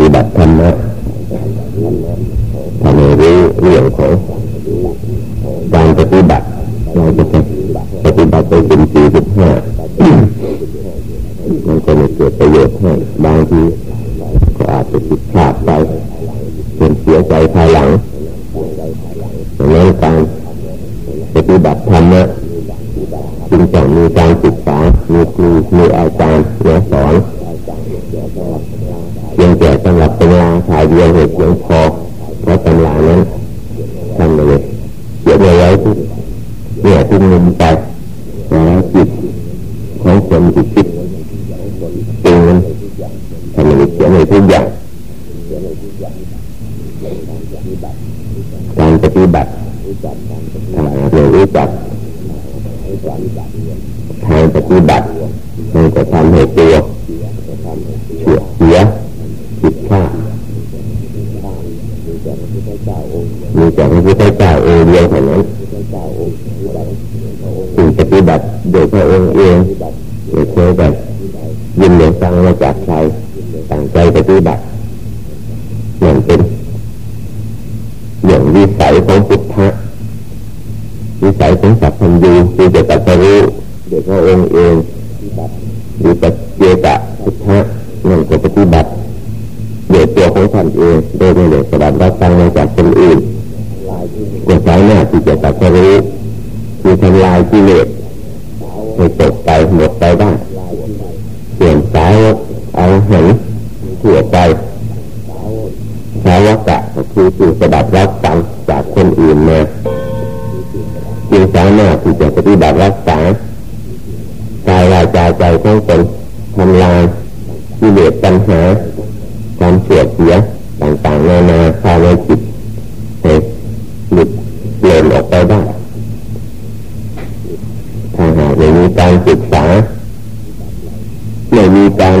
ฏิบัติธรรมะ วิสัยของสัพพัญญูคือจะตัดสู้โดยพระองค์เองหรือปัจเจกะพุทธะนั่นก็ปฏิบัติโดยตัวของท่านเองโดยไม่ได้สดับรับฟังมาจากคนอื่นก็สามารถที่จะตัดสู้คือทำลายกิเลสให้ตกไปหมดไปได้เปลี่ยนสายเอาเห็นถั่วไปสาวกะก็คือสื่สดับรับฟังจากคนอื่นมา จึงสามารถที่จะปฏิบัติรักษากายวาจาใจของตนทำลายกิเลสปัญหาความเสียเสียต่างๆนานาภายในจิตให้หลุดเลี่ยนออกไปได้ถ้าหากไม่มีการศึกษาไม่มีการ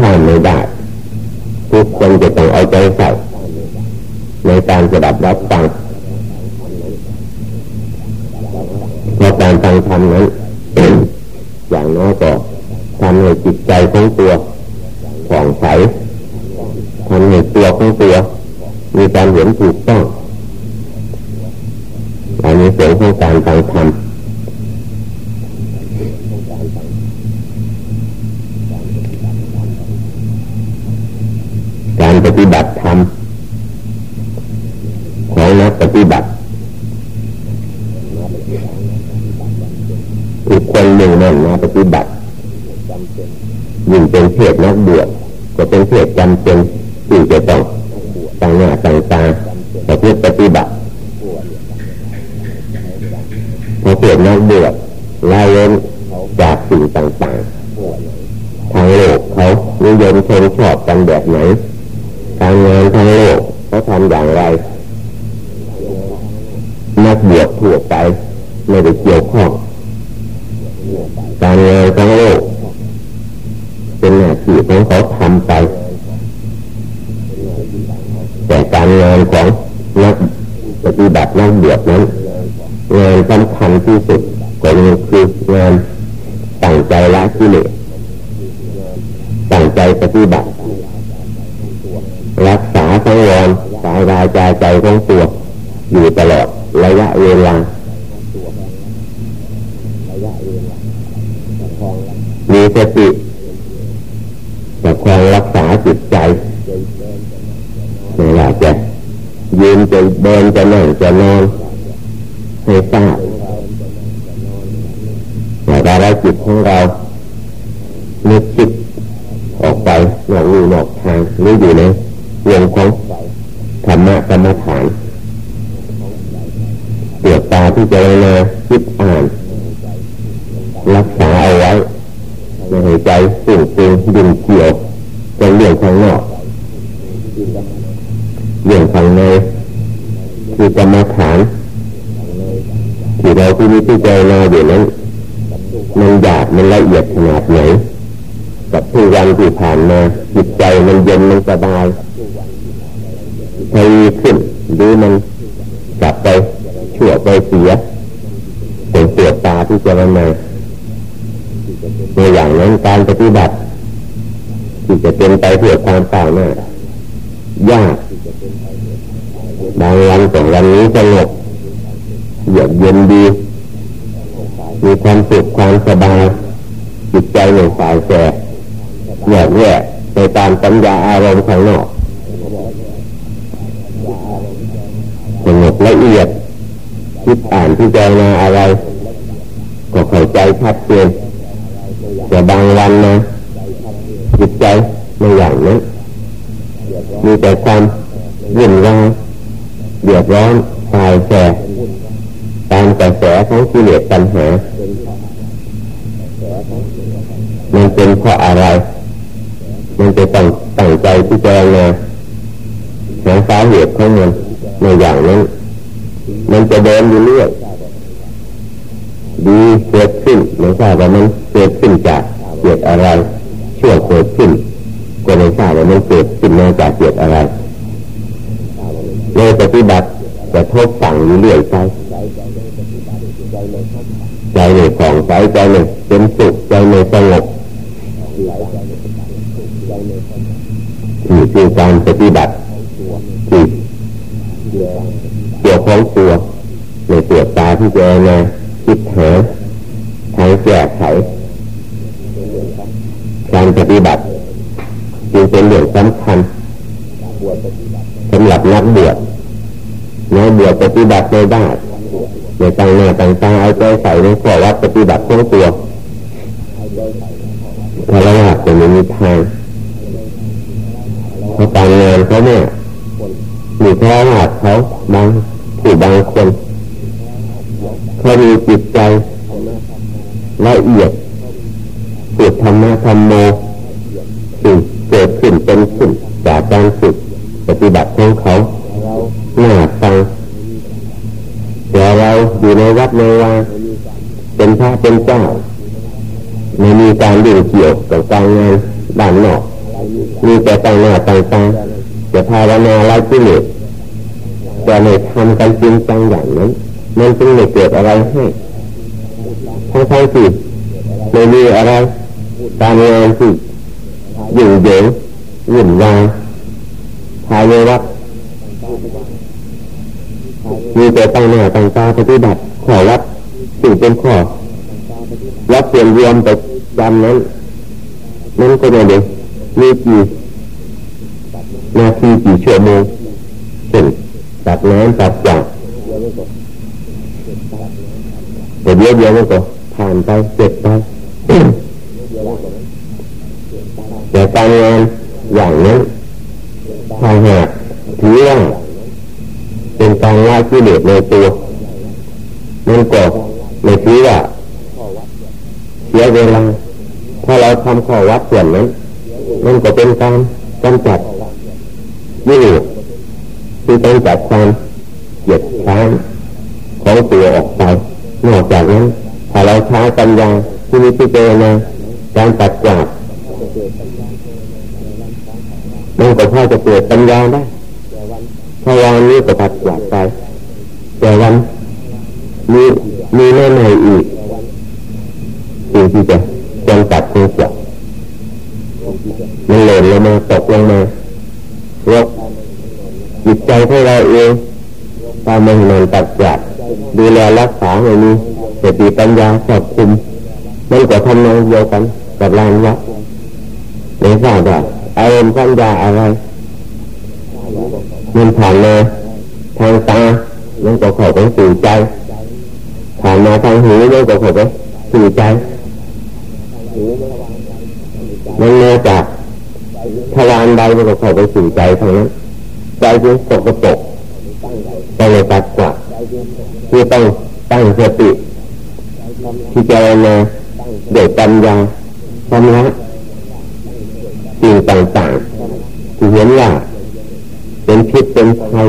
ข้ามไม่ได้ ทุกคนจะต้องเอาใจใส่ ในการสดับรับฟังเพราะการฟังธรรมนั้น อย่างน้อยก็ทำให้จิตใจของตัวผ่องใสทำให้ตัวของตัว มีการเห็นถูกต้องอันนี้เสียงของการฟังธรรม บัติธรรมของนักปฏิบัติอีกคนหนึ่งนั่นนะปฏิบัติยิ่งเป็นเพศนักบวชก็เป็นเพศจำเป็นที่จะต้องตั้งหน้าตั้งตาแต่เพื่อปฏิบัติพอเพศนักบวชลาเว้นจากสิ่งต่างๆทางโลกเขานิยมชมชอบกันแบบไหน การงานทางโลกเขาทำอย่างไร นักบวชทั่วไปไม่ได้เกี่ยวข้องการงานทั้งโลกเป็นหน้าที่ของเขาทำไป แต่การงานของนักปฏิบัตินักบวชนั้นงานสำคัญที่สุดก็คืองานตั้งใจละกิเลสตั้งใจปฏิบัติ รักษาสังวรสายรายใจใจของตัวอยู่ตลอดระยะเวลามีสติจะคอยรักษาจิตใจไม่ว่าจะยืนจะเดินจะนั่งจะนอนให้ทราบ ในอย่างนั้นการปฏิบัติ ที่จะเป็นไปเพื่อความต่างหน้ายากบางวันสองวันนี้สงบเยือกเย็นดี มีความสุขความสบายจิตใจหนึ่งฝ่ายแสเหยียแย่ไปตามสัญญาอารมณ์ข้างนอกสงบละเอียด คิดอ่านที่เจนาอะไร ก็เข้าใจชัดเจน แต่บางวันนะจิตใจไม่อย่างนั้นมีแต่ความวุ่นวายเดือดร้อนตายแสตามกระแสของกิเลสปัญหามันเป็นเพราะอะไร มันจะต้องตั้งใจที่จะมาหาสาเหตุของมันในอย่างนั้น มันจะเดินอยู่เรื่อยดีเกิดขึ้นไม่ทราบว่ามัน เกิดขึ้นจากเกิดอะไรช่วเกิดขึ้นก็ไม่ทราบว่ามันเกิดขึ้นมาจากเกิดอะไรในปฏิบัติจะทบสั่งอยู่เรื่อยไปใจในของใจใจในเป็นสุขใจในสงบนี่คือการปฏิบัติที่เกี่ยวของตัวในตัวตาที่เจอมาคิดหาทางแก้ไข การปฏิบัติจึงเป็นเรื่องสำคัญสำหรับนักบวชนักบวชปฏิบัติไม่ได้ในต่างหน้าต่างตาเอาใจใส่ในข้อวัดปฏิบัติของตัวพระราชจะไม่มีทางเขาต่างงานเขาเนี่ยมีพระราชเขา การงานด้านนอกมีแต่ต่างหน้าต่างตาจะภาวนาไร้ที่เหลือแต่ไม่ทำกันจริงจังอย่างนั้นมันจึงไม่เกิดอะไรให้ทั้งทั้งที่ไม่มีอะไรการงานที่ยุ่เยิงวุ่นวายภายในวัดมีแต่ตั้งหน้าตั้งตาปฏิบัติขอวัดสิ่งเป็นข้อวัดเปลี่ยนรวมไปจำนั้น นั่นก็ไม่ได้มีกี่นาทีกี่ชั่วโมงเช่นตัดน้ำตัดจากแต่เดียวเดียวมันก็ผ่านไปเสร็จไปแต่การงานอย่างนั้นถ้าหากถือว่าเป็นการละกิเลสในตัวมันก็ไม่ถือว่าเสียเวลา ถ้าเราทำข้อวัดส่วนนั้นมันก็เป็นการกำจัดกิเลสคือต้องจัดความเกลียดช้างของตัวออกไปนอกจากนั้นถ้าเราใช้ปัญญาที่มีที่เจอมาการตัดกวาดมันก็พอจะเกิดปัญญาได้ถ้าวันนี้ก็ตัดกวาดไปแต่วันมีมีแน่ในอีกสิ่งที่จะ จำกัดตัวจับมันหล่นลงมาตกลงมารกจิตใจของเราเองตามมันมันตัดจัดดูแลรักษาให้มีสติปัญญาครอบคุมมันก็ทำนองเดียวกันกับลานวัดไม่ทราบว่าอารมณ์ปัญญาอะไรมันผ่านมาทางตามันก็เข้าไปสู่ใจผ่านมาทางหูมันก็เข้าไปสู่ใจ มันมาจากทวารใดมันก็เข้าไปสู่ใจทางนั้น ใจจึงตกกระตกไปในตัดกว่าคือต้องตั้งสติที่จะมาเด็ดปัญญาชำระสิ่งต่างๆที่เห็นว่าเป็นพิษเป็นภัย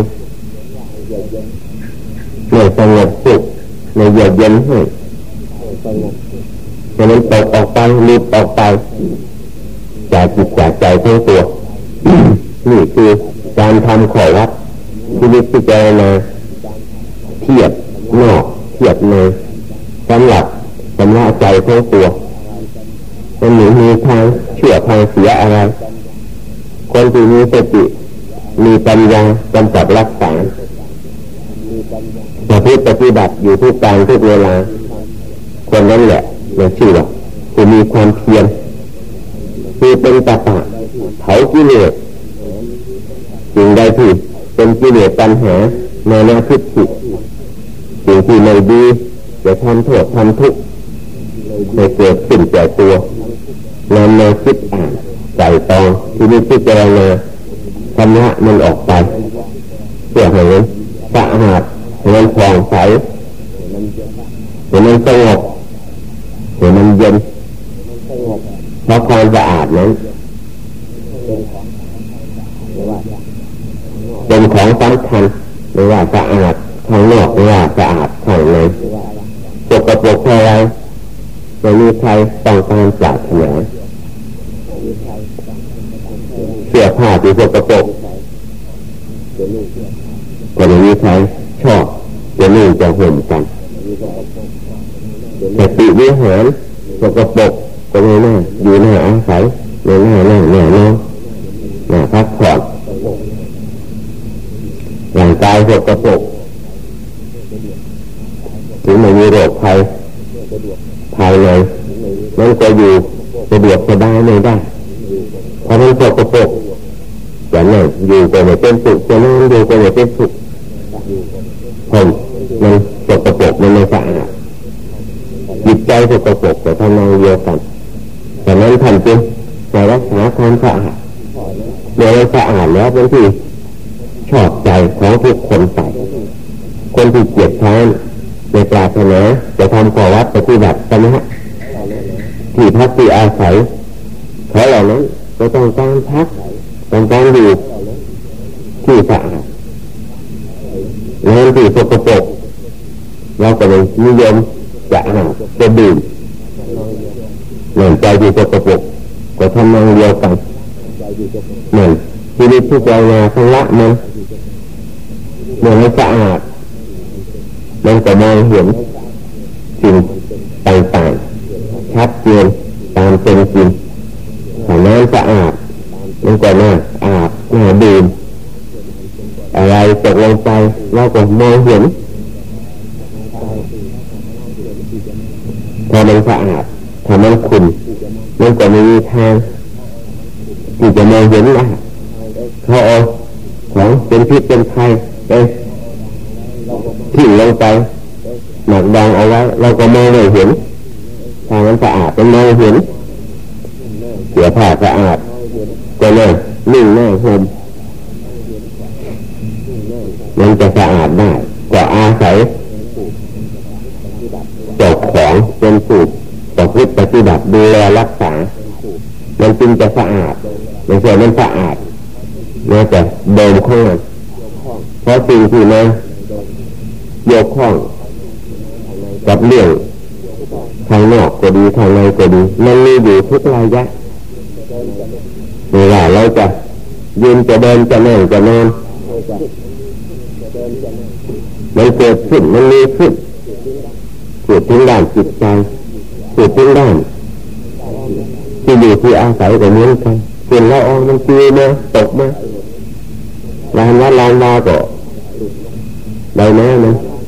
ในสงบสุขในเยือกเย็นให้ จะมันตกออกไปลุดออกไปจากจิตจากใจทั้งตัวนี่คือการทำขอวัดที่นิพจารณาเทียบนอกเทียบในสำหรับสำระใจทั้งตัวมันหนีมีทางเชื่อทางเสียอะไร คนที่มีสติมีปัญญากำจัดรักษาประพฤติปฏิบัติอยู่ทุกการทุกเวลาคนนั้นแหละ เราชื่อว่าคือมีความเพียรคือเป็นตาปะเผากิเลสสิ่งใดที่เป็นกิเลสปัญหาในนาทิฏฐิสิ่งที่ไม่ดีจะทำโทษทำทุกข์ในเกิดขึ้นแก่ตัวนำมาคิดอ่านใจตองที่นี่พิจารณาทำละมันออกไปเพื่อให้มันสะอาดให้มันผ่องใสให้มันสงบ ให้มันเย็นเพราะความสะอาดนั้นเป็นของสำคัญไม่ว่าสะอาดข้างนอกไม่ว่าสะอาดข้างในสกปรกอะไรไม่มีใครต้องการจากเหนือเสื้อผ้าที่สกปรกก็ไม่มีใครชอบจะนุ่งจะห่มกัน แต่ติวิหารสกปรกก็ไม่น่าอยู่หน้าอาศัยไม่น่านั่งแน่นอนน่าพักผ่อนร่างกายสกปรกถึงไม่มีโรคภัยภายในมันก็อยู่สะดวกสบายไม่ได้เพราะมันสกปรกจะนั่งอยู่ก็ไม่เป็นสุขจะนั่งอยู่ก็ไม่เป็นสุขผมมันสกปรกมันไม่สะอาด สกปรกแต่ทำนองเดียวกันแต่นั้นท่านจึงจะรักษาความสะอาดเมื่อสะอาดแล้วเป็นที่ชอบใจของทุกคนใส่คนที่เกียดค้านในปราถนาจะทำก่อวัดปฏิบัติสมะที่พักที่อาศัยเขาเหล่านั้นก็ต้องการพักต้องการอยู่ที่สะอาดงานที่สกปรกเราก็เลยนิยม จะอาบจะดื่มเหมือนใจที่สกปรกก็ทำนองเดียวกันเหมือนที่นี้ที่ใจมาทั้งละมันเมื่อมันสะอาดมันก็มองเห็นสิ่งต่างๆชัดเจนตามเป็นจริงถ้าน้ำสะอาดมันก็น่าอาบน่าดื่มอะไรตกลงไปเราก็มองเห็นพอมันสะอาดถ้ามันขุ่นมันก็ไม่มีทาง มองเห็นได้เขาเอาของเป็นพิษเป็นภัยไปทิ้งลงไปหนักดังเอาไว้เราก็มองไม่เห็นถ้ามันสะอาดมันมองเห็นเสียผ้าสะอาดก็เลยนิ่งแน่ห่มมันจะสะอาดได้ก็อาศัยจ้าของเป็นผู้ประพฤติปฏิบัติดูแลรักษา มันจึงจะสะอาด ไม่ใช่มันสะอาดน่าจะเดิมข้างเพราะสิ่งที่มันโยกข้องกับเรื่องทางนอกก็ดีทางในก็ดี มันมีอยู่ทุกระยะเวลาเราจะยืนจะเดินจะนั่งจะนอนมันเกิดขึ้นมันมีขึ้นเกิดถึงด้านจิตใจเกิดถึงด้านที่อยู่ที่อาศัยก็เหมือนกัน เกิดละอองมันตีมาตกมาลานวัดลานวาก็ได้แน่น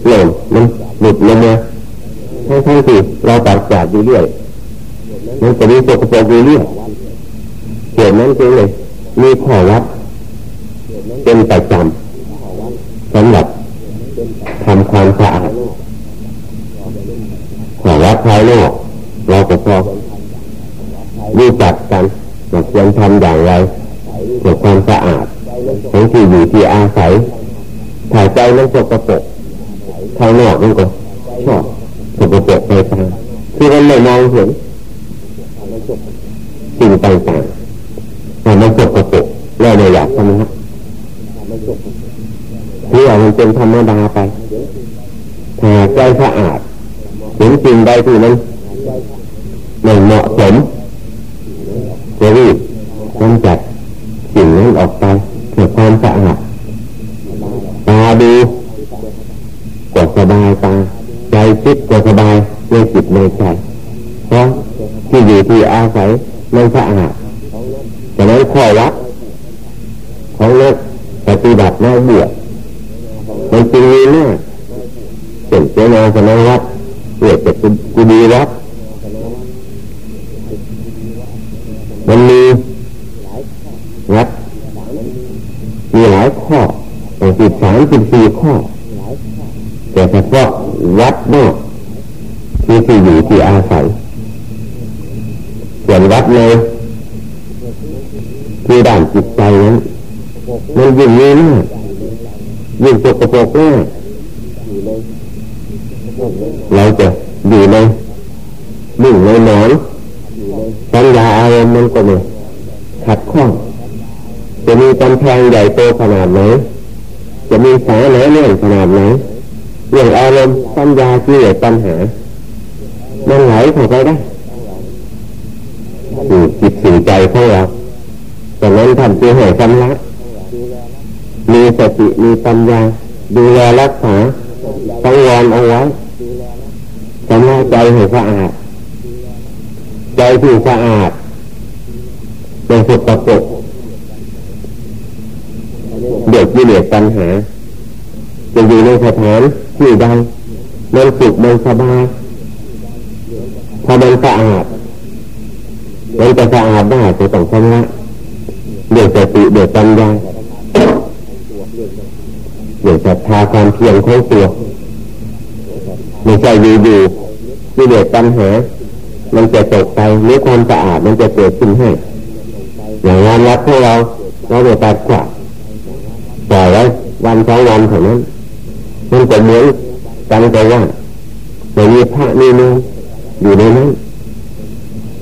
หล่นมันหลุดลงมาทั้งทั้งที่เราตัดขาดอยู่เรื่อยมันก็มีสกปรกอยู่เรื่อยเหตุนั้นจึงเลยมีข้อวัดเป็นประจำสำหรับทำความสะอาดขอวัดภายนอกเราก็พอรู้จักกัน ควรทำอย่างไรเพื่อความสะอาดของที่อยู่ที่อาศัยถ่ายใจมันสกปรกภายนอกมันก็ชอบสกปรกไปตามคือมันไม่มองเห็นสิ่งต่างๆเราไม่อยากทำนะที่ว่ามันเป็นธรรมดาไปถ้ายใจสะอาดถึงจริงใดที่นั้นไม่เหมาะสม จะรีบกำจัดสิ่งนั้นออกไปเพื่อความสะอาดตาดูก็สบายตาใจคิดก็สบายในจิตในใจเพราะที่อยู่ที่อาศัยมันสะอาดแต่นั้นข้อวัดของนักปฏิบัตินักบวชมันจริงมีหน้าเป็นเจ้านาสนาวัดเรียกจะกุดีวัด ตั้งสิบสามสิบสี่ข้อ แต่เฉพาะวัดนอกที่ที่อยู่ที่อาศัยส่วนวัดในที่ด้านจิตใจนั้นมันยิ่งมีมากยิ่งสกปรกมากเราจะอยู่ในยิ่งในหนอนสัญญาอารมณ์มันก็ไม่ขัดข้องจะมีกำแพงใหญ่โตขนาดไหน จะมีสายไหนเนื่องขนาดไหนเรื่องอารมณ์สัญญาที่เหลือปัญหา มันไหลเข้าไปได้สู่จิตสู่ใจของเราแต่นั้นทำตัวให้สำลักมีสติมีปัญญา ดูแลรักษาต้องวอนเอาไว้สำลักใจให้สะอาด ใจที่สะอาดเป็นสุขปก เดือดที่เหลือปัญหาจะอยู่ในสถานที่ใดมันสุขมันสบายพอมันสะอาดมันจะสะอาดได้จะต้องชำระเดือดสติเดือดปัญญาเดือดศรัทธาความเพียรของตัวไม่ใช่อยู่อยู่ที่เดือดปัญหามันจะตกไปหรือความสะอาดมันจะเกิดขึ้นให้อย่างงานวัดของเราเราเดือดตัดกว่า ปล่อยไว้วันสองวันเท่านั้น มันก็เหมือนกันแต่ว่าไม่มีพระนี่นึงอยู่ในนั้น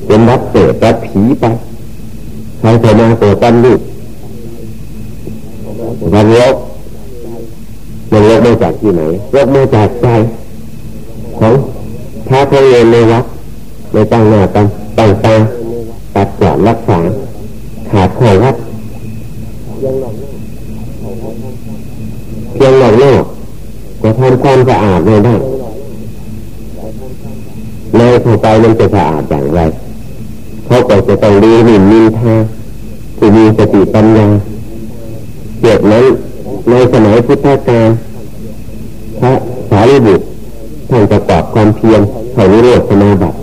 เป็นรับเตะรับผีไปใครจะมาตัวตันลูกวันลบมันลบมาจากที่ไหนลบมาจากใจของพระพระเยนในวัดในตั้งหน้าตั้งตั้งตาตัดกวาดรักษาขาดข้อวัด เพียงหลังนอกจะทำความสะอาดไม่ได้ในเข้าไปมันจะสะอาดอย่างไร เขาก็จะต้องดีหมิ่นมีทาที่มีสติปัญญาเกิดนั้นในสมัยพุทธกาลพระสารีบุตรท่านประกอบความเพียรเข้านิโรธสมาบัติ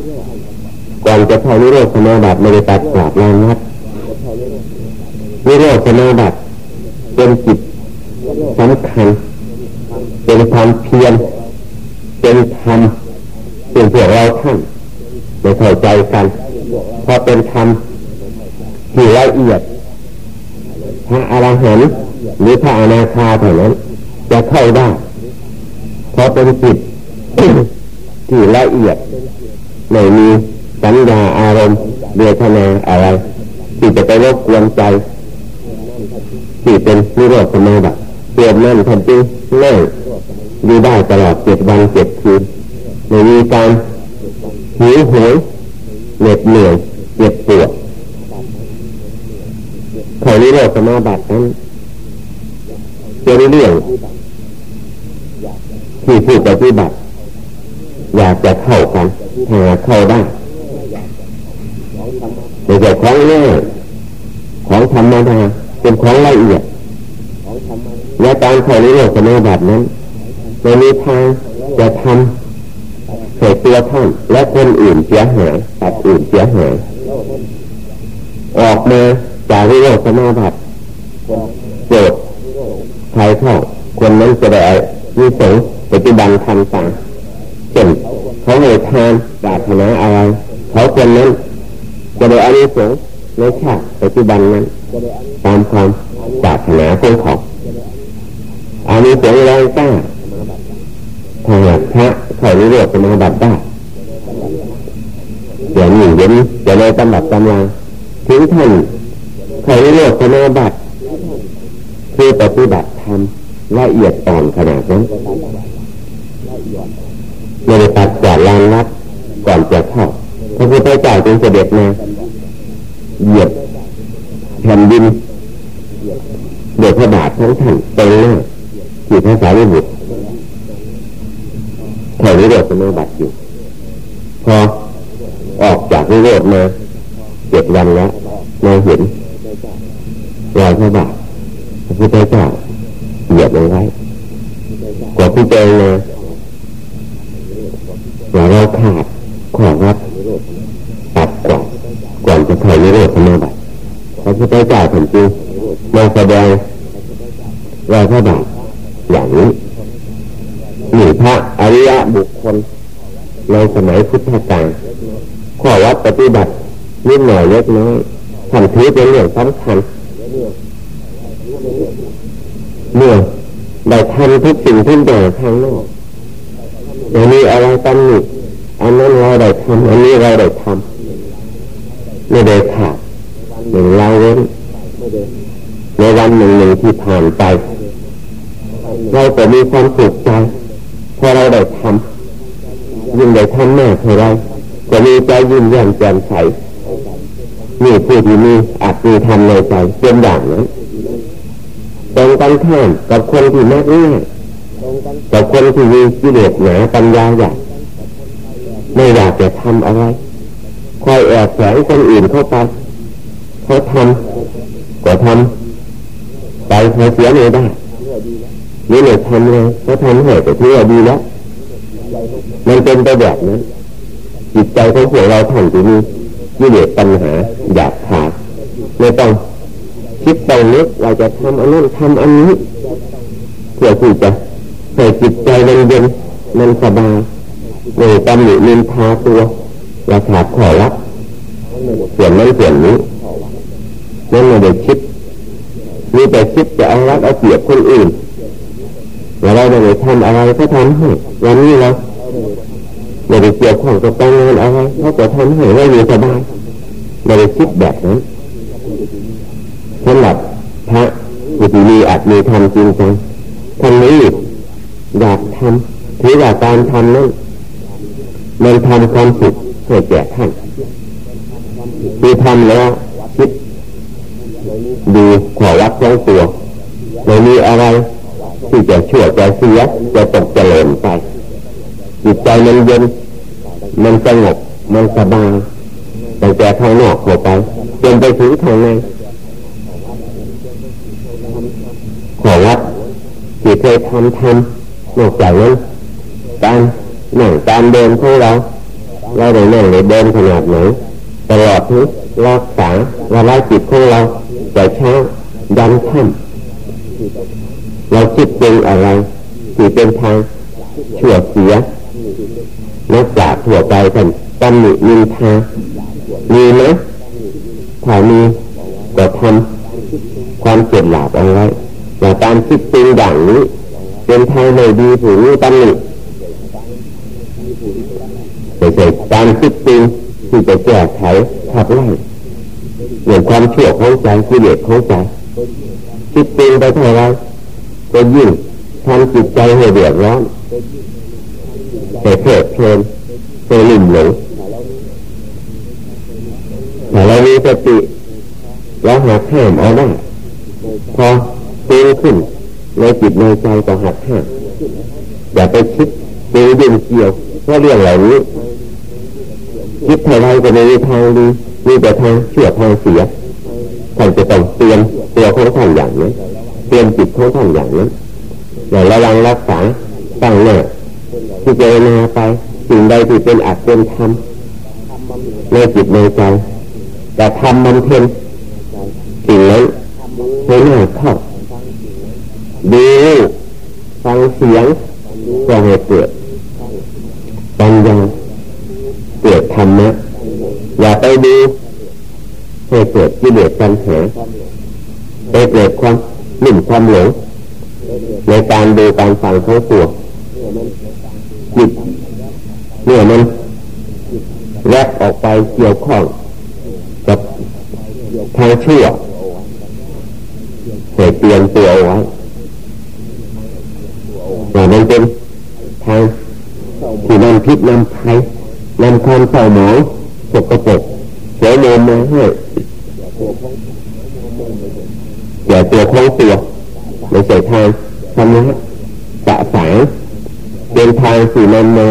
ก่อนจะเข้านิโรธสมาบัติไม่ได้ตัดกราบลานนัดนิโรธสมาบัติ เป็นจิตสำคัญ เป็นความเพียรเป็นธรรมเป็นพวกเราท่านไม่เข้าใจกันพราะเป็นธรรมที่ละเอียดพระอรหันต์หรือพระอนาคาเท่านั้น จะเข้าได้พราะเป็นจิตที่ละเอียดไม่มีสัญญาอารมณ์เวทนาอะไรที่จะไปรบกวนใจ ที่เป็นนิโรธสมาบัติเปลี่ยนนั่นทำจริงนั่งอยู่ได้ตลอดเจ็ดวันเจ็ดคืนไม่มีการหิวโหยเหน็ดเหนื่อยเจ็บปวดขอนี้เราสมาบัตินั้นเป็นเรื่องที่ผู้ปฏิบัติอยากจะเข้ากันหาเข้าได้แต่จะของง่ายของธรรมดา เป็นของละเอียดและการเข้าในโลกสมาบัตินั้นไม่มีทางจะทำให้ตัวท่านและคนอื่นเสียหายตัดอื่นเสียหายออกมาจากวิโรสมาบัติโจทย์ใครเข้าคนนั้นจะได้วิสงปัจจุบันทันตาเช่นเขาให้ทานปรารถนาอะไรเขาคนนั้นจะได้อานิสงส์ในชาติปัจจุบันนั้น ตามความปรารถนาของเขาอานิสงส์แรงกล้าถ้าหากพระเขาเรียกสมาบัติได้เดี๋ยวนี้เดี๋ยวจะในตำบัดตำราถึงท่านเขาเรียกสมาบัติคือปฏิบัติธรรมละเอียดอ่อนขนาดนั้นไม่ได้ตัดกวาดลานรัดก่อนจะเข้าพระพุทธเจ้าจึงเสด็จมาเหยียบ ผ่นดินเดือดพระบาทของท่านเต็มหน้าจิตพระสารีบุตรถอยนิโรธสมาบัติอยู่พอออกจากนิโรธมาเจ็ดวันแล้วเราเห็นรอยพระบาทพระพุทธเจ้าเหยียบลงไว้กว่าที่เจอมาว่าเราขาดขอรับตัดก่อนก่อนจะถอยนิโรธสมาบัติ พระพุทธเจ้าถึงจริงมาแสดงรอยพระบาทอย่างนี้นี่พระอริยบุคคลในสมัยพุทธกาลข้อวัดปฏิบัตินิดหน่อยเล็กน้อยทำถือเป็นเรื่องสำคัญเมื่อได้ทำทุกสิ่งทุกอย่างข้างนอกอย่างนี้อะไรตำหนิอันนั้นเราได้ทำอันนี้เราได้ทำไม่ได้ขาด หนึ่งเราเว้นในวันหนึ่งหนึ่งที่ผ่านไป เราแต่มีความสุขใจพอเราได้ทำยิ่งได้ทำมากเท่าไรก็มีใจยิ่งแย้มแจ่มใสนี่ผู้ที่มีอาจมีทำในใจเป็นอย่างนั้นตรงกันข้ามกับคนที่มักง่ายกับคนที่มีกิเลสหนาปัญญาอยากไม่อยากจะทำอะไรคอยแอบแฝงคนอื่นเข้าไป เขาทำก็ทำไปเขาเสียไม่ได้นี่เลยทำเลยเขาทำให้แต่ที่ว่าดีแล้วมันเป็นไปแบบนั้นจิตใจของพวกเราท่านที่มีกิเลสปัญหาอยากขาดไม่ต้องคิดไปนึกเราจะทำอันนั้นทำอันนี้เพื่อที่จะให้จิตใจมันเย็นมันสบายในตำหนินินทาตัวเราขาดขอรับส่วนนั้นส่วนนี้ นั่นไม่ได้คิดมีแต่คิดจะเอารักเอาเปรียบคนอื่นเราไม่ได้ทำอะไรก็ทำให้วันนี้เราไม่ได้เกี่ยวข้องกับการงานอะไรเขาจะทำให้เราอยู่สบายไม่ได้คิดแบบนั้นสำหรับพระอุติมีอาจมีทำจริงจังทำนี้อยากทำถือว่าการทำนั้นมันทำความสุขให้แก่ท่านคือทำแล้ว ดูขอวัดของตัวไม่มีอะไร ที่จะชั่วจะเสียจะตกจะหล่นไปจิตใจมันเย็นมันสงบมันสบายตั้งแต่ข้างนอกเข้าไปจนไปถึงข้างในขอวัดที่เคยทำทำนอกจากนั้นการนั่งการเดินของเราเราได้นั่งได้เดินขนาดไหนตลอดทั้งรักษาละลายจิตของเรา แต่เช้ายันค่ำเราคิดเป็นอะไรที่เป็นทางชั่วเสียนักจากถั่วไปกันตำหนินินทามีไหมถ้ามีก็ทำความเจ็บหลาบเอาไว้แต่การคิดเป็นอย่างนี้ เป็นทางไม่ดีถูกตำหนิไม่ใช่การคิดเป็นที่จะแก้ไขขับไล่ เหมือนความเชื่อของใจกิเลสของใจคิดเป็นไปเท่าไรก็ยิ่งทำจิตใจให้เดือดร้อนให้เพลิดเพลินให้ลิ่มหลงแต่เรามีสติเราหักห้ามเอาได้พอเตีขึ้นในจิตในใจก็หักห้ามอย่าไปคิดตีดึงเกี่ยวเพราะเรื่องเหล่านี้คิดเท่าไรก็ไม่มีทางดี มีแต่ทางเชื่อทางเสียท่านจะต้องเตรียมตัวของท่านอย่างนี้เตรียมจิตของท่านอย่างนี้อย่าระวังรักษาตั้งหน้าที่เจรนาไปสิ่งใดที่เป็นอัตเป็นธรรมในจิตในใจแต่ทำมันเพ็นสิ่งนั้นให้หน้าเข้าดูฟังเสียงก็ให้เกิด กิดกิเลสปัญหาไปเกิดความหมิ่นความหลงในการดูการฟังของตัวจิตเนี่ยมันแยกออกไปเกี่ยวข้องกับทางเชั่วทให้เตรียมตัวไว้แต่มันเป็นทางที่นำพิษนำภัยนำความเศร้าหมองสกปรกเสียโมมมาให้ อย่าตัวของตัวไม่ใช่ทางทำนะสะสางเป็นทางสี่นำมา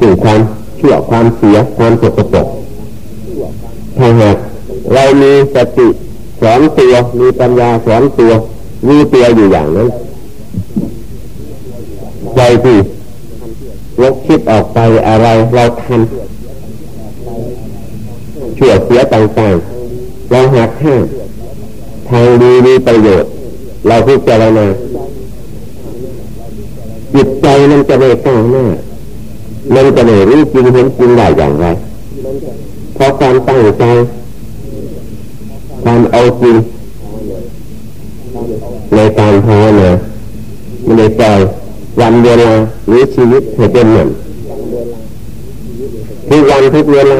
สู่ความเชั่วความเสียความสกปรกถ้าหากเรามีสติสอนตัวมีปัญญาสอนตัวมีตัวอยู่อย่างนั้นใจที่ลบคิดออกไปอะไรเราทำเชั่วเสียต่างๆเราหักห้าม ทางดีมีประโยชน์ เราพิจารณาจิตใจมันจะไม่ก้าวหน้ามันจะไม่รู้จริงเห็นจริงได้อย่างไร เพราะความตั้งใจความเอาจริงในการภาวนาไม่ได้ปล่อยวันเวลาหรือชีวิตให้เป็นเหมือนทุกวันทุกเวลา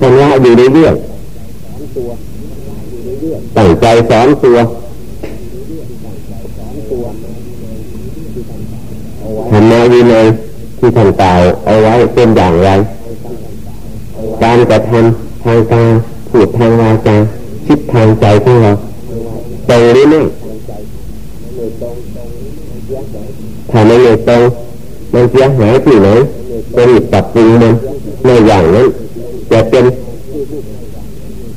ชำระอยู่ในเรื่อง ตั้งใจสอนตัวทำมาวินัยที่ท่านกล่าวเอาไว้เป็นอย่างไร การกระทำทางกายพูดทางวาจาคิดทางใจของเราตรงหรือไม่ถ้าไม่ตรงมันเสียหายที่ไหนจะรีบปรับปรุงมันในอย่างนั้นจะเป็น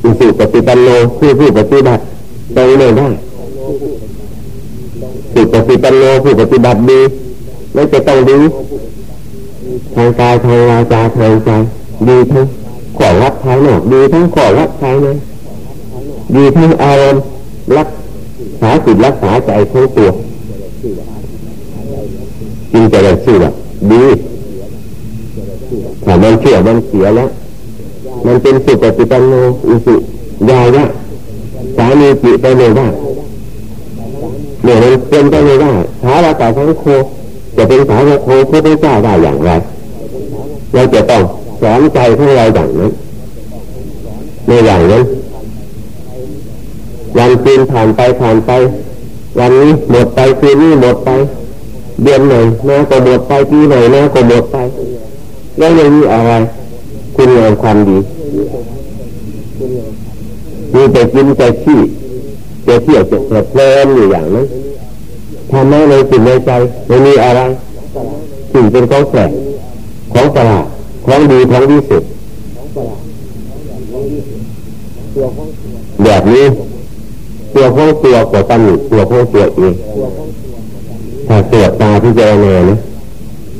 อุสุปฏิปันโนคือผู้ปฏิบัติตรงไม่ได้สุปฏิปันโนผู้ปฏิบัติดีไม่จะต้องดีทางกายทางวาจาทางใจดีทั้งขอรับภายนอกดีทั้งขอรับภายในดีทั้งอารมณ์รักษาจิตรักษาใจทั้งตัวจึงจะได้ชื่อว่าดีถ้ามันเชื่อมันเสียแล้ว มันเป็นสุปฏิปันโนอุสุยายะสามีจิตไปเลยได้เนี่ยมันเป็นไปไม่ได้ถาวาต่ทั้งโคจะเป็นสาวโคพระเจ้าได้อย่างไรเราจะต้องสอนใจของเราอย่างนั้นในอย่างนั้นวันคืนผ่านไปผ่านไป วันนี้หมดไปคืนนี้หมดไป เดือนหนนาก็หมดไปปีหนนาก็หมดไป แล้วยังมีอะไร คุณงามความดี มีแต่กินแต่ขี้จะเที่ยวจะเพลินอยู่อย่างนั้นทำให้ในจิตในใจไม่มีอะไรสิ่งเป็นของแปลกของประหลาดของดีของดีสุดแบบนี้ตัวของตัวกับตันหนิตัวของตัวเองถ้าตรวจตาที่เจรณานะ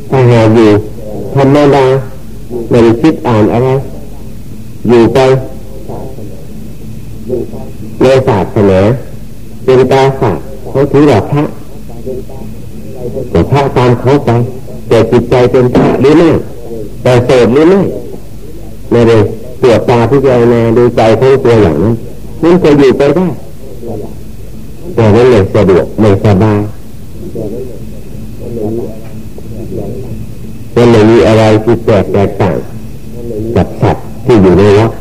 ถ้าหาอยู่ธรรมดาไม่ได้คิดอ่านอะไร อยู่ไปในศาสนาเป็นตาศาสเขาถือแบบพระแต่พระตามเขาไปแต่จิตใจเป็นพระหรือไม่แต่เสดหรือไม่ไม่ได้ตรวจตาที่เจรณาดูใจของตัวอย่างนั้นมันจะอยู่ไปได้แต่นั้นเลยสะดวกไม่สบายมันไม่มีอะไรที่แตกต่างกับสัตว์ ที่อยู่ในวัด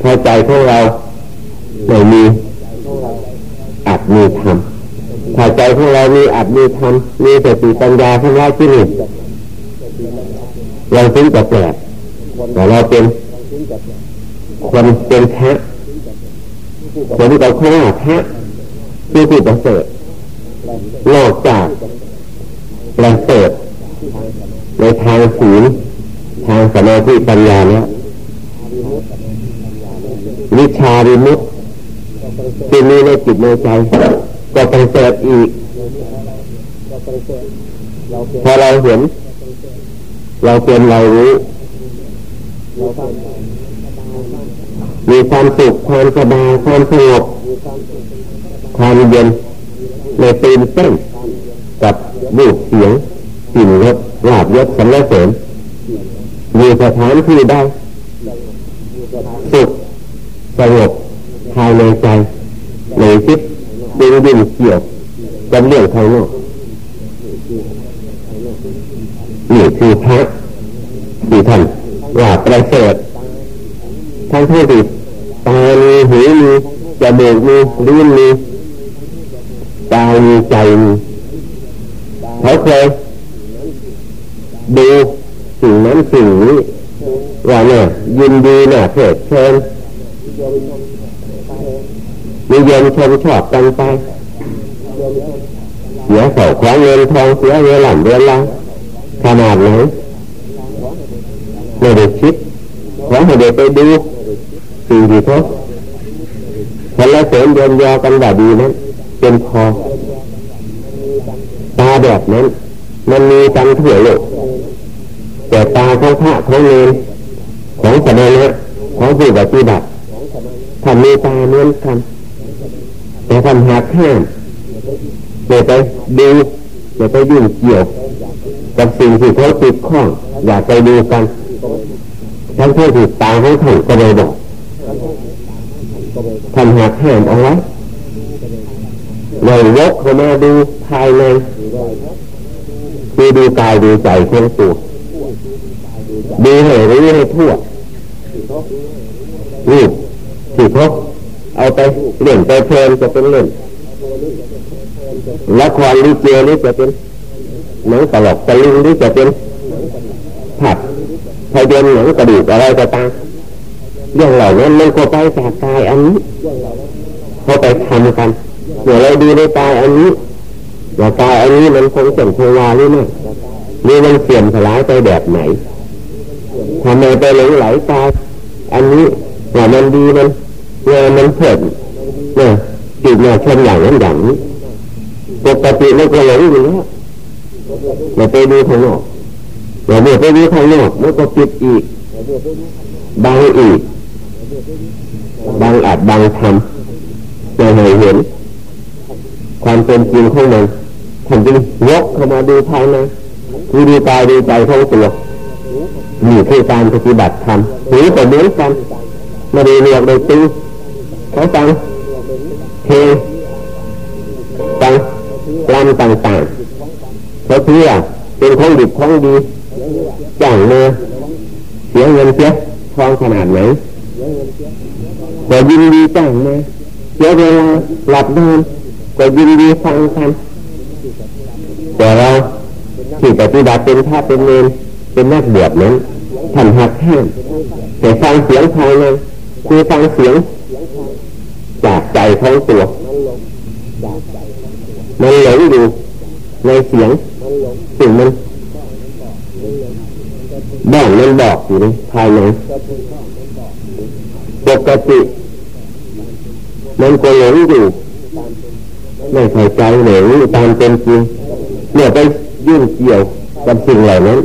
พอใจของเราไม่มีอัดมีธรรมถ้าใจของเรามีอัดมีธรรมมีสติปัญญาทั้งหลายที่นี่เราถึงจะแปลกแต่เราเป็นคนเป็นแท้คนที่เราข้าแท้คือผู้ประเสริฐนอกจากประเสริฐในทางศีล ทางสมาธิปัญญาเนี่ยวิชาวิมุตที่มีในจิตในใจก็ประเสริฐอีกพอเราเห็น เราเป็นเรารู้มีความสุขความสบายความสงบความเย็นในตื่นเต้นกับรูปเสียงสิ่งรสลาบยศสรรเสริญ มีสถานที่ได้สุขสงบภายในใจในจิตดึงดึงเกี่ยวกับเรื่องภายนอกนี่คือพระที่ท่านว่าประเสริฐทั้งที่ตามีหูมีจมูกมีลิ้นมีตามีใจมีเขาเคยดู สิ่งนั้นสิ่งนี้ว่าเนี่ยยินดีเนี่ยเพลิดเพลินมีเย็นชมชอบกันไปเสียเสาของเงินทองเสียเวลาเดือนละขนาดไหนไม่ได้คิดขอให้เด็กไปดูสิ่งที่เขาพลเสริมเดินยอกันแบบดีนั้นเป็นพอตาแบบนั้นมันมีกันทั่วโลก แต่ตาของพระของเนรของสมณะของผู้ปฏิบัติทำมีตาเหมือนกันแต่ทำหักห้ามเดี๋ยวไปดูเดี๋ยวไปยุ่งเกี่ยว กับสิ่งที่เขาติดข้องอยากไปดูกันทั้งที่ติดตาของท่านก็เลยบอกทำหักห้ามเอาไว้เลยยกเข้ามาดูภายในคือดูกายดูใจของตัว ดูให้รู้ให้ทั่วรูปที่เขาเอาไปเล่นไปเพลินจะเป็นเล่นละครลิเกหรือจะเป็นหนังตลกตะลึงหรือจะเป็นผัดไทยเดินหนังกระดูกอะไรก็ตามเรื่องเหล่านั้นมันก็ไปจากกายอันนี้เขาไปทำกันเดี๋ยวเราดูในกายอันนี้ว่ากายอันนี้มันคงเสื่อมคงวาหรือไม่หรือมันเสื่อมสลายไปแบบไหน ทำไมไปหลงไหลตายอันนี้ว่ามันดีมันเงามันเพิ่มเนี่ยจิตเนี่ยชนอย่างนั้นอย่างนี้ปกติมันก็หลงอยู่แล้วเราไปดูข้างนอกเราเมื่อไปดูข้างนอกมันก็ปิดอีกบังอีกบังอาจบังทำจะให้เห็น ความเป็นจริงของมันผมจึงยกเข้ามาดูภายในคือดูกายดูใจของตัว นี่คือการปฏิบัติธรรมหรือก็เหมือนกันมาดูเรียกโดยตีเขาฟังเพลงฟังรำต่างๆเขาเพื่อเป็นของดีของดีจ้างมาเสียเงินเสียทองขนาดไหนก็ยินดีจ้างมาเสียเวลาหลับนอนก็ยินดีฟังกันแต่เราที่ปฏิบัติเป็นพระเป็นเลน เป็นนักบวชนั้นท่านหักห้ามแต่ฟังเสียงภายในคือฟังเสียง จากใจของตัวมันหลงอยู่ในเสียงสิ่งมันบ้างมันบอกอยู่ในภายในปกติมันก็หลงอยู่ไม่ใส่ใจหลงตามเป็นจริงเมื่อไปยุ่งเกี่ยวกับสิ่งเหล่านั้น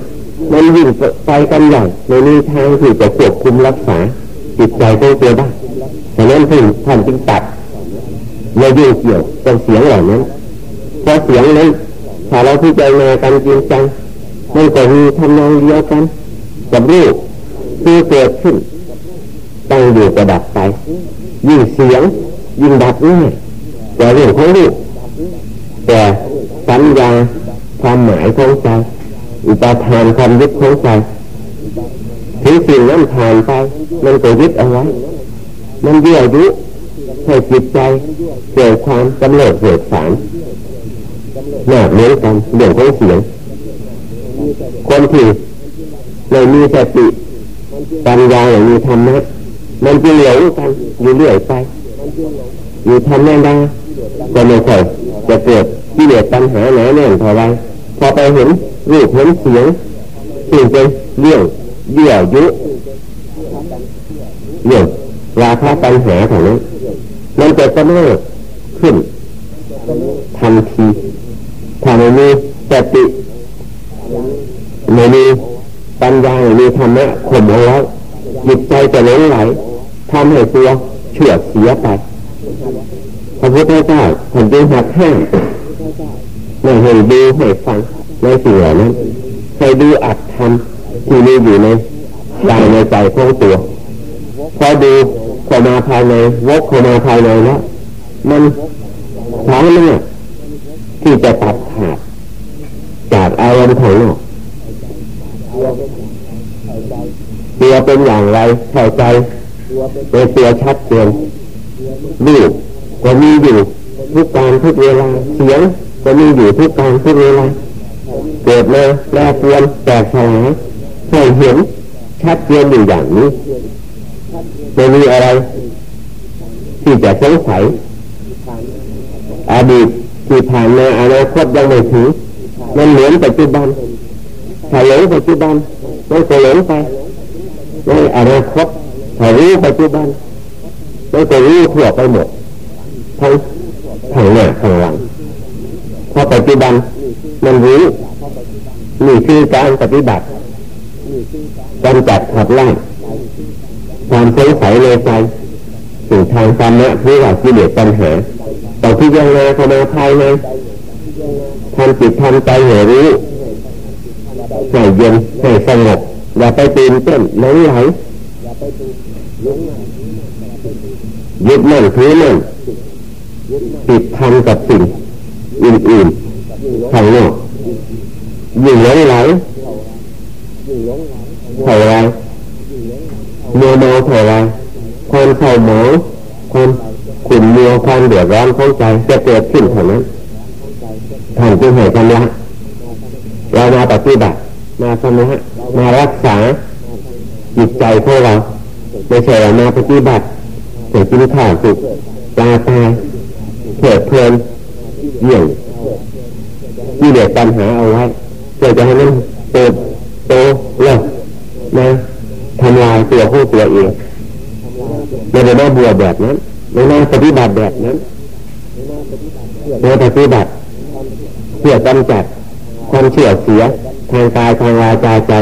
มันยิ่งไปกันใหญ่ในนี้ทางที่จะควบคุมรักษาจิตใจของตัวได้ฉะนั้นถึงท่านจึงตัดไม่ยุ่งเกี่ยวกับเสียงเหล่านั้นเพราะเสียงนั้นถ้าเราพิจารณากันจริงจังมันก็มีทำนองเดียวกันกับรูปที่เกิดขึ้นตั้งอยู่กระดับไป ยิ่งเสียงยิ่งดับง่ายแต่เรื่องของรูปแต่สัญญาความหมายของใจ อุปทานความยึดของใจถึงสิ่งนั้นผ่านไป มันก็ยึดเอาไว้ มันเยื่อยุให้จิตใจเกิดความกำเนิดเกิดสารหน้าเหมือนกันเรื่องของเสียงคนที่ไม่มีสติปัญญาอย่างมีธรรมะมันจึงหลงกันอยู่เรื่อยไปอยู่ทำแน่ได้ก็ไม่ค่อยจะเกิดที่เดือดปัญหาหนาแน่นเท่าไรพอไปเห็น รูปเห็นเสียงสิ่งเป็นเรื่องเยื่อยุเรื่องราคาปัญหาของนั้นมันจะกำเริบขึ้นทันทีถ้าไม่มีสติไม่มีปัญญาไม่มีธรรมะข่มเอาไว้จิตใจจะหลงไหลทำให้ตัวเชื่อเสียไปพระพุทธเจ้าท่านจึงหักห้ามไม่ให้ดูให้ฟัง ในสิ่งเหล่านั้นให้ดูอัดทำที่มีอยู่ในใจในใจของตัวพอดูเข้ามาภายในวกเข้ามาภายในแล้วมันสามารถที่จะตัดขาดจากอารมณ์ของนอกตัวเป็นอย่างไรเข้าใจเป็นตัวชัดเจนรูปก็มีอยู่ทุกการทุกเวลาเสียงก็มีอยู่ทุกการทุกเวลา เกิดมาแปรเปลี่ยนแตกสลายให้เห็นชัดเจนอยู่อย่างนี้ไม่มีอะไร ที่จะสงสัยอดีตที่ผ่านมาอนาคตยังไม่ถึงมันเหมือนปัจจุบันถ้าหลงปัจจุบันมันก็หลงไปในอนาคตถ้ารู้ปัจจุบันมันก็รู้ทั่วไปหมดทั้งทางหน้าทางหลังเพราะปัจจุบัน มันรู้ นี่คือการปฏิบัติกำจัดขับไล่ความสงสัยในใจสิ่ทางธรรมะที่ว่ากิเลสปัญหาต่อที่ยังไงเข้ามาภายในทำจิตทำใจให้รู้ให้เย็นให้สงบอย่าไปตื่นเต้นหลงไหลยึดมั่นถือมั่นติดพันกับสิ่งอื่นๆ ข้างนอกยิ่งหลงไหลเท่าไรเมื่อเมาเท่าไรความเศร้าหมองความขุ่นมัวความเดือดร้อนของใจจะเกิดขึ้นเท่านั้นท่านจึงให้ชำระเรามาปฏิบัติมาชำระมารักษาจิตใจของเราไม่ใช่เรามาปฏิบัติแต่กินข้าวสุกตาตายเถิดเพลินเยี่ยง ที่เดือดปัญหาเอาไว้เพื่อจะให้มันโตโตเลิกนะทำลายตัวของตัวเองไม่ได้มาบวชแบบนั้นไม่ได้ปฏิบัติแบบนั้นไม่ปฏิบัติเพื่อกำจัดความเชื่อเสียทางกายทางวาจาใจ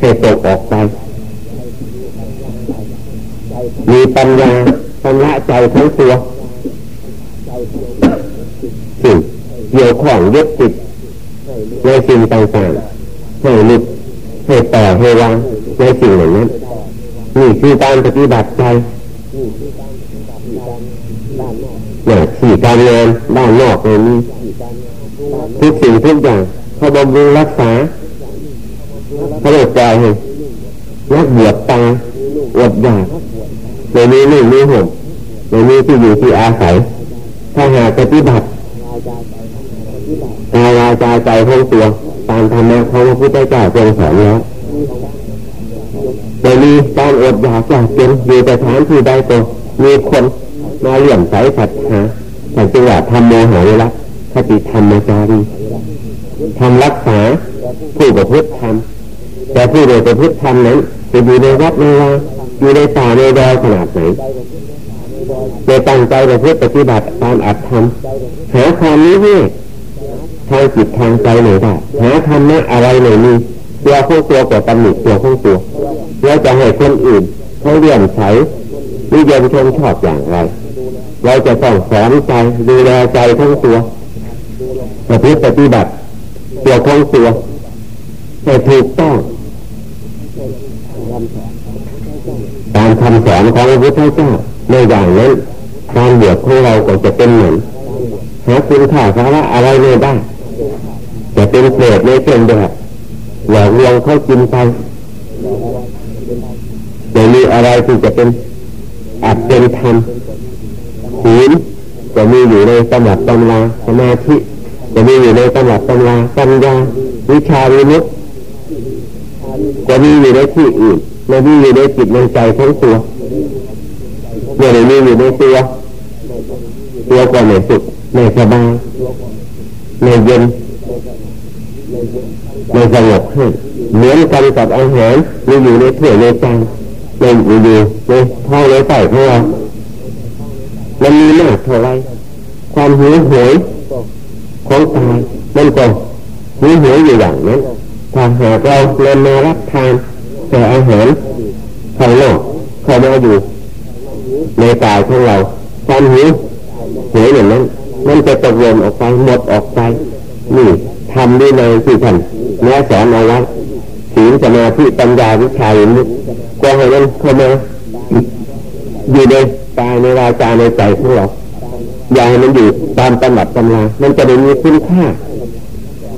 ให้ตกออกไปมีปัญญาชำระใจทั้งตัวสิ่ง เกี่ยวข้องยึดติดในสิ่งต่างๆให้ลุดให้ต่อให้วางในสิ่งเหล่านั้นนี่คือการปฏิบัติใจเนี่ยสี่การงานด้านนอกเลยนี่ทุกสิ่งทุกอย่างเขาบำรุงรักษาเขาเลยใจให้นักบวชตาอดอยากในนี้นี่นี่ห่มในนี้ที่อยู่ที่อาศัยถ้าหากปฏิบัติ กายวาจาใจของตัวตามธรรมะของพระพุทธเจ้าทรงสอนแล้วแต่มีการอดอยากอยากเป็นอยู่แต่ฐานที่ใดก็มีคนมาเลี่ยมใสศรัทธาแต่จังหวะทำโมหะเวลาคติธรรมจารีทำรักษาผู้ประพฤติธรรมแต่ผู้โดยประพฤติธรรมนั้นจะอยู่ในวัดในวาอยู่ในป่าในดอยขนาดไหนโดยตั้งใจประพฤติปฏิบัติตามอัตธรรมหาความนี้เอง ทางจิตทางใจไหนได้หาธรรมะอะไรไหนมีตัวของตัวกับตำหนิตัวของตัวเราจะให้คนอื่นเขาเรียนใช้นิยมชมชอบอย่างไร เราจะต้องสอนใจดูแลใจทั้งตัวประพฤติปฏิบัติตัวของตัวให้ถูกต้องตามคำสอนของพระพุทธเจ้าในอย่างนั้นการบวชของเราก็จะเป็นเหมือนหาคุณค่าสาระอะไรไม่ได้ เป็นเศษในเช่นแบบหลอกลวงเขากินไปจะมีอะไรที่จะเป็นอาจเป็นธรรมศีลจะมีอยู่ในตำรับตำราสมาธิจะมีอยู่ในตำรับตำราปัญญาวิชาวิมุตจะมีอยู่ในที่อื่นไม่มีอยู่ในจิตในใจทั้งตัวเมื่อมีอยู่ในตัวตัวก็ไม่สุขไม่สบายไม่เย็น ไม่สงบให้เหมือนกันกับอาหารมีอยู่ในถ้วยในจานในอยู่ในท้องในไส้ของเรามันมีมากเท่าไรความหิวโหยของตายมันก็หิวโหยอยู่อย่างนั้นถ้าหากเราเรียนมารับทานแต่อาหารข้างนอกเข้ามาอยู่ในกายของเราความหิวโหยอย่างนั้นมันจะตกลงออกไปหมดออกไปนี่ ทำด้วยในที่ท่านแนะสอนเอาไว้ศีลสมาธิปัญญาวิชาอย่างนี้ก็ให้มันเข้ามาอยู่ในกายในวาจาในใจของเราอย่าให้มันอยู่ตามตำหนักตำรามันจะได้มีคุณค่า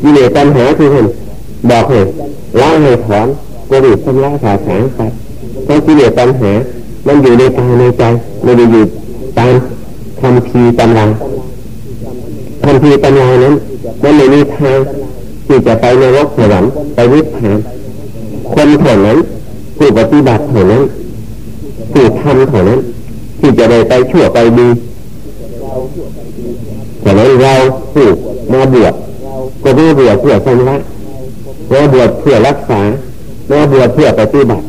ยิเลปัญหาที่ท่านบอกให้ล้างให้ถอนก็รีบชำระขาดหางไปเพราะกิเลสปัญหามันอยู่ในกายในใจไม่ได้อยู่ตามคำพีตำรา คำพีตำรานั้นมันไม่มีทางที่จะไปในรกสวรรค์ไปวิพานคนเท่านั้นผู้ปฏิบัติเท่านั้นผู้ทำเท่านั้น ที่จะได้ไปชั่วไปดีแต่นั้นเราผู้มาบวชก็ไม่บวชเพื่อชำระมาบวชเพื่อรักษามาบวชเพื่อปฏิบัติ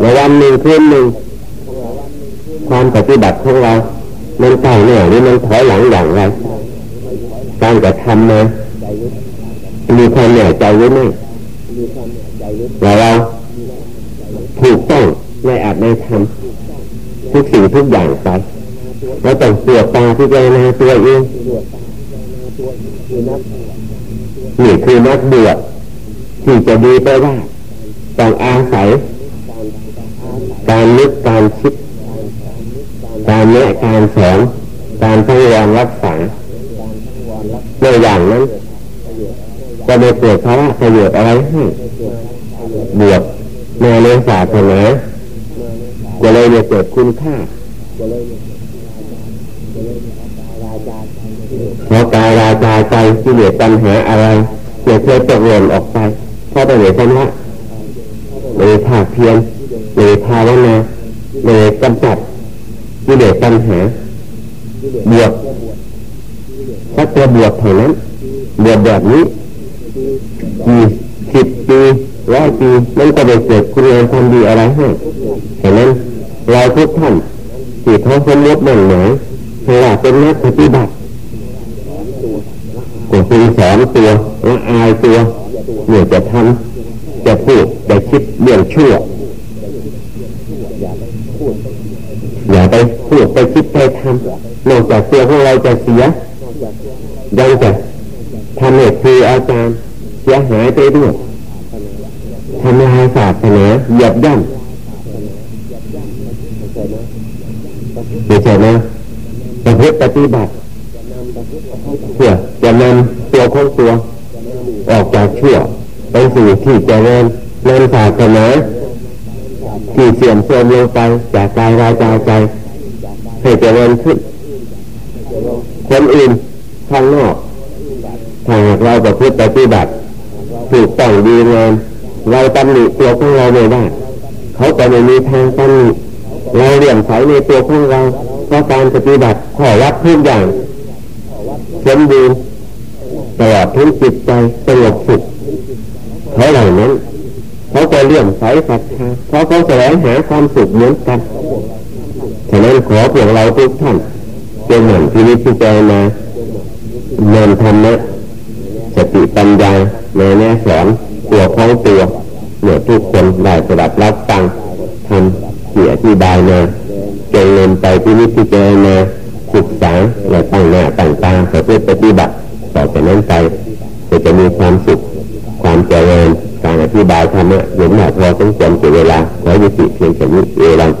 ในวันหนึ่งคืนหนึ่งความปฏิบัติของเรา มันก้าวหน้าหรือมันถอยหลังอย่างไร การกระทำมามีความเหนื่อยใจหรือไม่แต่เราถูกต้องในอาจในทำทุกสิ่งทุกอย่างไปเราต้องตรวจตาที่ใจในตัวเองนี่คือนักบวชที่จะดีไปได้ต้องอาศัย การนึกการคิด การแนะการสอนการพยายามรักษา ในอย่างนั้นจะไม่เกิดภาวะประโยชน์อะไรให้บวชในเรื่องศาสนาจะเลยจะเกิดคุณค่าเพราะกายราจาใจที่เหลือปัญหาอะไรเกิดเคยตกหล่นออกไปเพราะไปเหนือชำระเลยภาคเพียรเลยภาวนาเลยกำจัดกิเหลสปัญหาบวช ถ้าตัวบวชเท่านั้นบวชแบบนี้กี่สิบปีร้อยปีมันก็ได้เกิดคุณงามความดีอะไรให้ฉะนั้นเราทุกท่านที่เขาสมมติหนึ่งหมายเวลาเป็นนักปฏิบัติก็เป็นสอนตัวละอายตัวเนี่ยจะทำจะพูดจะคิดเรื่องชั่วอย่าไปพูดไปคิดไปทำนอกจากตัวของเราจะเสีย ยังจะทำให้ครูอาจารย์เสียหายไปด้วยทำลายศาสนาเหยียบย่ำไม่ใช่ไหมประพฤติปฏิบัติเพื่อจะนำตัวของตัว ออกจากชั่วไปสู่ที่เจริญนำศาสนาที่เสื่อมโทรมลงไปจากกายวาจาใจให้เจริญขึ้น คนอื่นข้างนอกถ้าหากเราประพฤติปฏิบัติถูกต้องดีงามเราตำหนิตัวของเราไม่ได้เขาจะไม่มีทางตำหนิเราเลี่ยมใสในตัวของเราเพราะการปฏิบัติขอวัดทุกอย่างสมบูรณ์ตลอดทั้งจิตใจสงบสุขเขาเหล่านั้นเขาจะเลี่ยมใสศรัทธาเพราะเขาแสวงหาความสุขเหมือนกันฉะนั้นขอพวกเราทุกท่าน จงหมั่นพินิจพิจารณานำธรรมะสติปัญญาในแน่สอนตัวของตัวเมื่อทุกคนได้สดับรับฟังทำเสียที่บายมาจงนำไปที่นิพพานมาศึกษาและตั้งหน้าตั้งตาเพื่อปฏิบัติต่อจากนั้นไปจะจะมีความสุขความเจริญการอธิบายธรรมะเห็นหน้าพอสมควรเสียเวลาขอยุติเพียงแค่นี้เอง